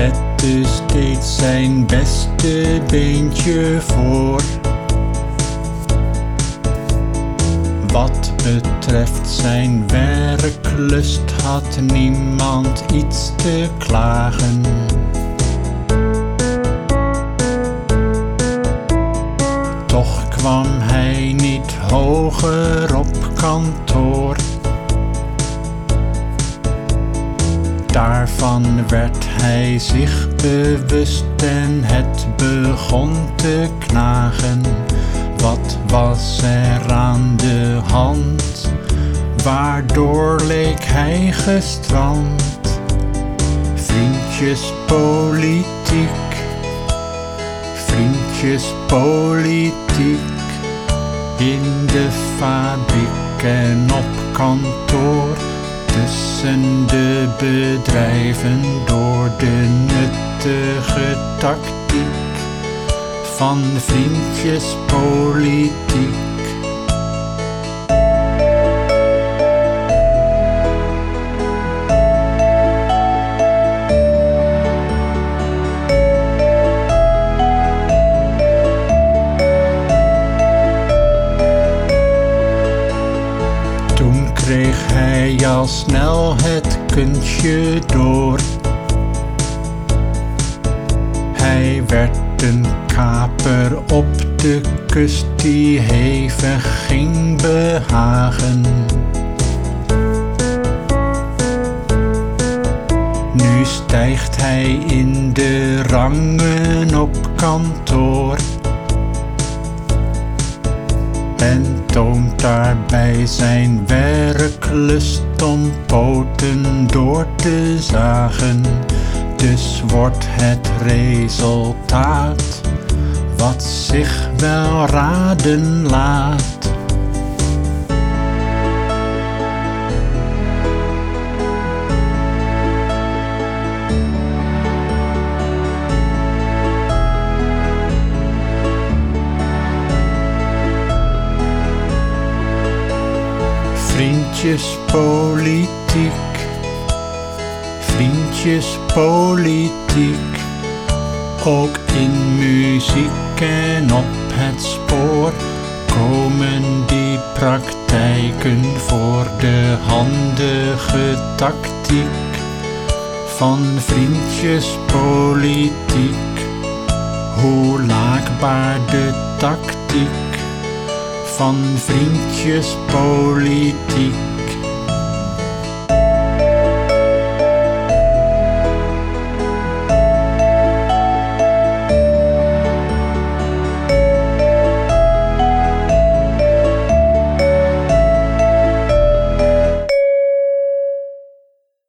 Zette steeds zijn beste beentje voor. Wat betreft zijn werklust had niemand iets te klagen. Toch kwam hij niet hoger op kantoor. Daarvan werd hij zich bewust en het begon te knagen. Wat was er aan de hand? Waardoor leek hij gestrand? Vriendjespolitiek, vriendjespolitiek. In de fabriek en op kantoor. Tussen de bedrijven door de nuttige tactiek van vriendjespolitiek. Toen kreeg hij al snel het kunstje door. Hij werd een kaper op de kust die hevig ging behagen. Nu stijgt hij in de rangen op kantoor en toont daarbij zijn werklust om poten door te zagen. Dus wordt het resultaat wat zich wel raden laat. Vriendjespolitiek, vriendjespolitiek. Ook in muziek en op het spoor komen die praktijken voor de handige tactiek van vriendjespolitiek. Hoe laakbaar de tactiek van vriendjespolitiek.